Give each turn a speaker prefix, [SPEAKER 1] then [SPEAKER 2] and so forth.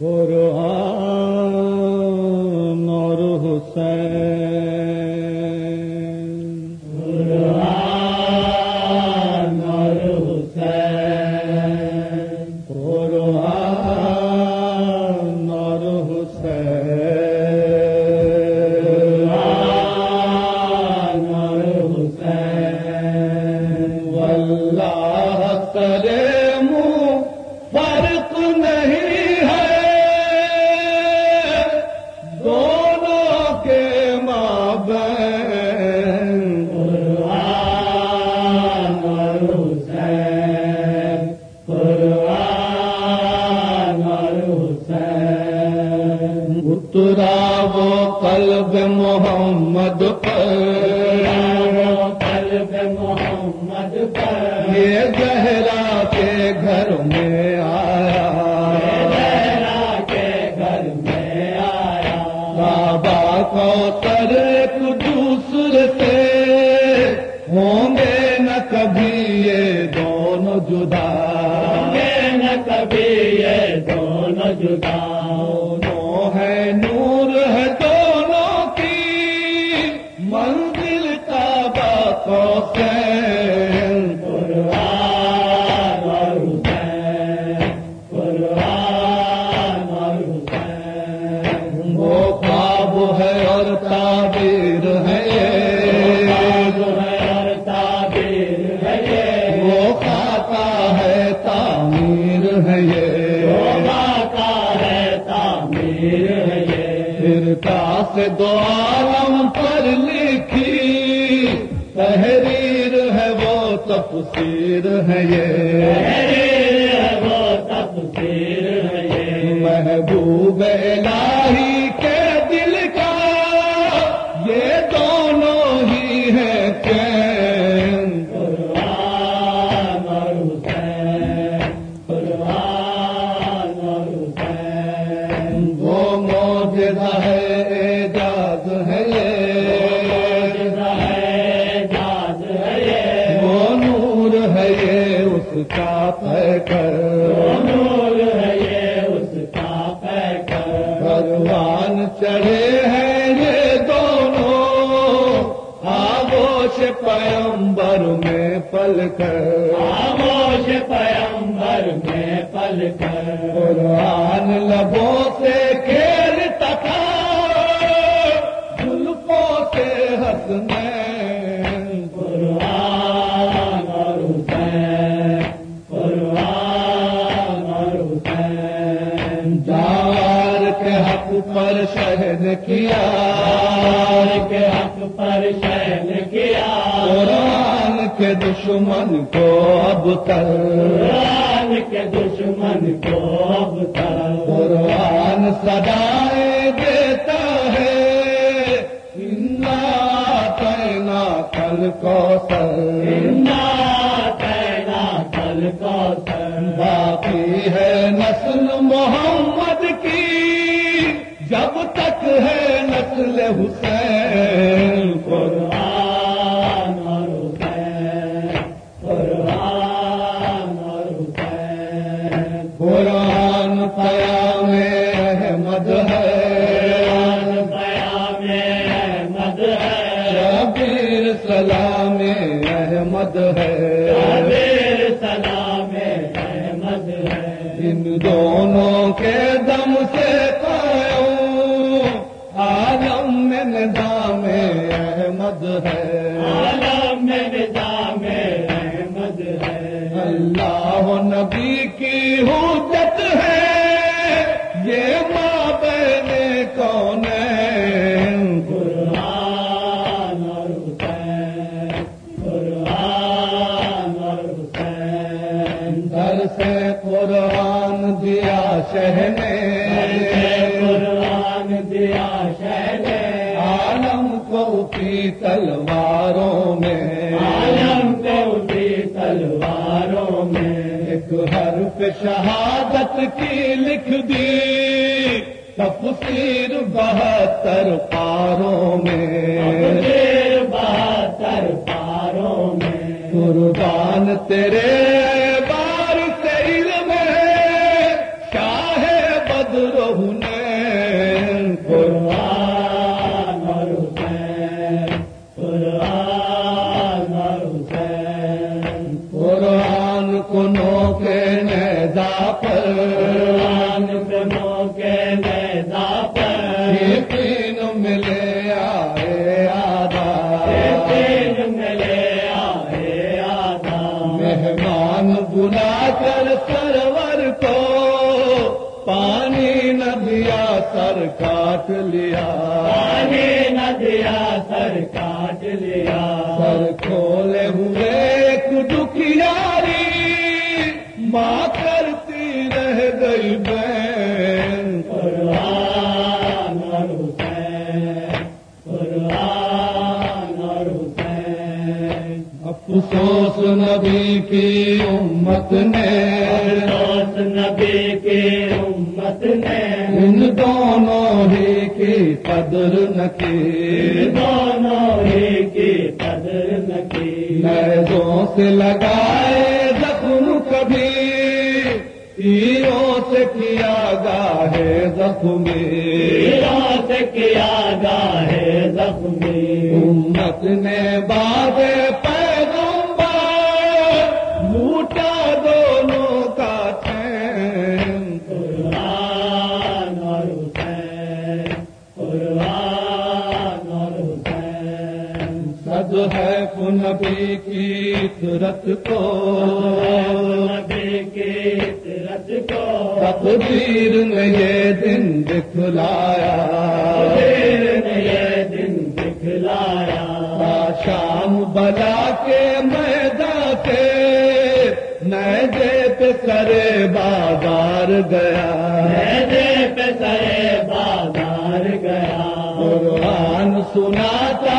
[SPEAKER 1] قرآن اور حسین جدا۔
[SPEAKER 2] نہ کبھی یہ دونوں جدا۔
[SPEAKER 1] دونوں ہے نور ہے دونوں کی۔ منزل کا کو سے دو عالم پر لکھی تحریر ہے وہ تفسیر ہے یہ۔
[SPEAKER 2] تحریر ہے وہ تفسیر ہے یہ۔
[SPEAKER 1] محبوب یہ اس کا پیکر بھگوان چڑھے ہیں یہ دونوں آگوش پیمبر میں پل کر قرآن لبوں سے کیا
[SPEAKER 2] کے حق پر شہن کیا۔
[SPEAKER 1] قرآن کے دشمن کو اب کر
[SPEAKER 2] قرآن کے دشمن کو اب تک
[SPEAKER 1] قرآن سدائے دیتا ہے۔ تینا کل کو سر تینا
[SPEAKER 2] کل کو سر
[SPEAKER 1] باقی ہے نسل محمد۔ سلام احمد ہے۔
[SPEAKER 2] سلام احمد ہے
[SPEAKER 1] ان دونوں کے دم سے قائم عالم میں نظام احمد ہے
[SPEAKER 2] عالم میں نظام احمد ہے۔
[SPEAKER 1] اللہ نبی کی حجت کو کی تلواروں میں۔
[SPEAKER 2] عالم کو اسی تلواروں میں۔
[SPEAKER 1] ایک حرف شہادت کی لکھ دی۔ تفسیر بہتر پاروں میں۔
[SPEAKER 2] بہتر پاروں میں۔
[SPEAKER 1] قربان تیرے سر کاٹ لیا۔
[SPEAKER 2] نہ دیا سر کاٹ لیا۔
[SPEAKER 1] سر کھولے ہوئے دکھیاری ماں کرتی رہ گئی بین
[SPEAKER 2] قرآن اور حسین قرآن اور حسین۔
[SPEAKER 1] افسوس نبی کی امت نے۔
[SPEAKER 2] افسوس نبی کی امت
[SPEAKER 1] ان دونوں ہی کی قدر نہ کی
[SPEAKER 2] دونوں ہی کی قدر نہ کی
[SPEAKER 1] نیزوں سے لگائے زخم کبھی۔ تیروں سے کیا گاہے زخمی
[SPEAKER 2] تیروں سے کیا گاہے زخمی
[SPEAKER 1] امت نے باد سرت کو
[SPEAKER 2] کو
[SPEAKER 1] تقدیر نے یہ دن دکھلایا
[SPEAKER 2] نے یہ دن دکھلایا
[SPEAKER 1] شام بلا کے میدان سے نیزے پہ کرے بازار گیا
[SPEAKER 2] میرے پہ سرے بازار گیا
[SPEAKER 1] قرآن سناتا